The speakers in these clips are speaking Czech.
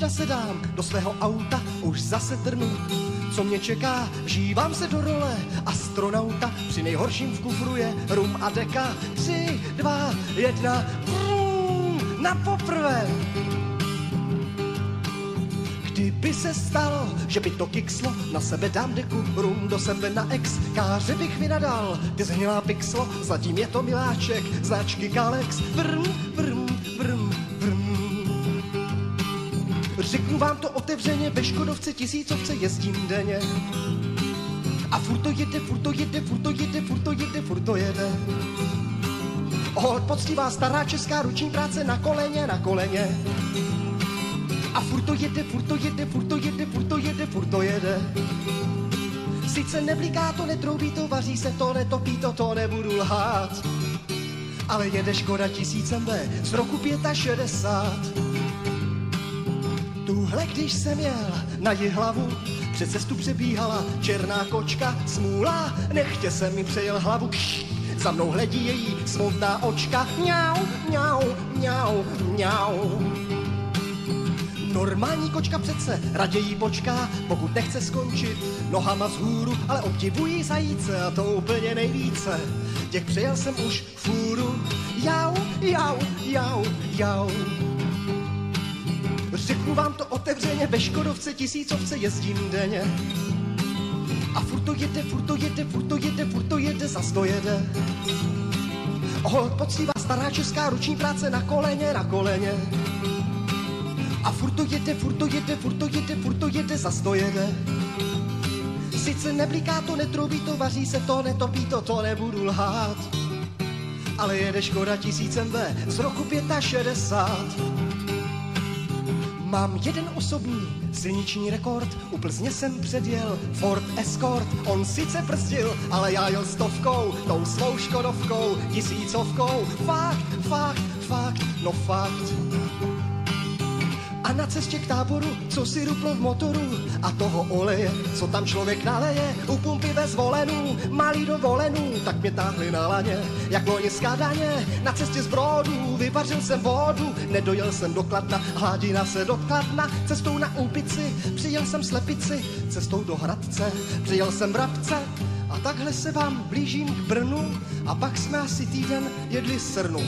nasedám do svého auta, už zase trnu. Co mě čeká, žívám se do role astronauta, při nejhorším v kufru je rum a deka. Tři, dva, jedna, vrum, na poprvé. Kdyby se stalo, že by to kikslo, na sebe dám deku, rum do sebe na ex, káře bych vynadal, ty zhnilá pixlo, zatím je to miláček, značky Kalex, vrm, vrm. Řeknu vám to otevřeně, ve Škodovce tisícovce jezdím denně. A furt to jede, furt to jede, furt to jede, furt to jede, furt to jede. Hold poctivá stará česká ruční práce na koleně, na koleně. A furt to jede, furt to jede, furt to jede, furt to jede, furt to jede. Sice nebliká to, netroubí to, vaří se to, netopí to, to nebudu lhát. Ale jede Škoda tisícem B z roku 65. Tuhle, když jsem jel na hlavu, před cestu přebíhala černá kočka, smůla, nechtě se mi přejel hlavu. Kš, za mnou hledí její smutná očka, mňau, mňau, mňau, mňau. Normální kočka přece raději počká, pokud nechce skončit nohama vzhůru, ale obdivují zajíce a to úplně nejvíce. Těch přejel jsem už fůru, jau, jau, jau, jau. Otevřeně, ve Škodovce tisícovce jezdím denně. A furt to jede, furt to jede, furt to jede, furt to jede, zas to jede. Hold poctivá stará česká ruční práce na koleně, na koleně. A furt to jede, furt to jede, furt to jede, furt to jede, zas to jede. Sice nebliká to, netroubí to, vaří se to, netopí to, to nebudu lhát. Ale jede Škoda tisícem B z roku 65. Mám jeden osobní silniční rekord, u Plzně jsem předjel Ford Escort. On sice brzdil, ale já jel stovkou, tou svou škodovkou, tisícovkou. Fakt, fakt, fakt, no fakt. Na cestě k táboru, co si ruplo v motoru. A toho oleje, co tam člověk naleje, u pumpy ve zvolenu, malý dovolenů, tak mě táhli na laně, jak loni skádaně, na cestě z brodu, vyvařil jsem vodu, nedojel jsem do Kladna, hladina se dokladna, cestou na Úpici, přijel jsem slepici, cestou do Hradce, přijel jsem vrabce, a takhle se vám blížím k Brnu. A pak jsme asi týden jedli srnu.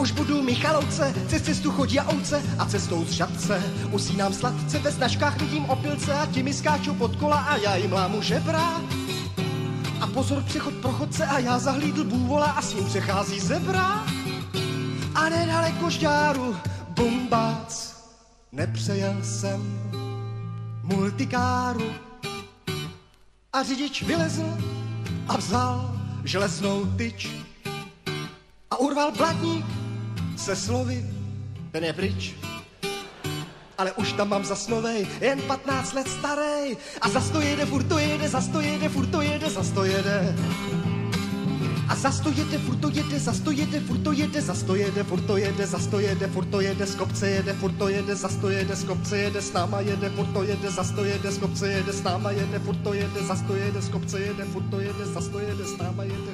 Už budu Michalovce, cez cestu chodí a ouce a cestou z žadce. Usínám sladce, ve snažkách vidím opilce a ti mi skáčou pod kola a já jim lámu žebra. A pozor, přechod prochodce a já zahlídl bůvola a s ním přechází zebra. A nedaleko žďáru, bumbác, nepřejel jsem multikáru. A řidič vylezl a vzal železnou tyč a urval blatník se slovy, ten je pryč. Ale už tam mám zasnovej, jen 15 let starý. A zas to jede, furt to jede, zas to jede, furt to jede, zas to jede. A zas to jede, furt to jede, zas to jede, furt to jede, zas to jede, furt to jede, zas to jede, furt to jede, z kopce jede, furt to jede, zas to jede, z kopce jede, s náma jede, furt to jede, zas to jede, z kopce jede, s náma jede, furt to jede, zas to jede, z kopce jede, furt to jede, zas to jede, s náma jede.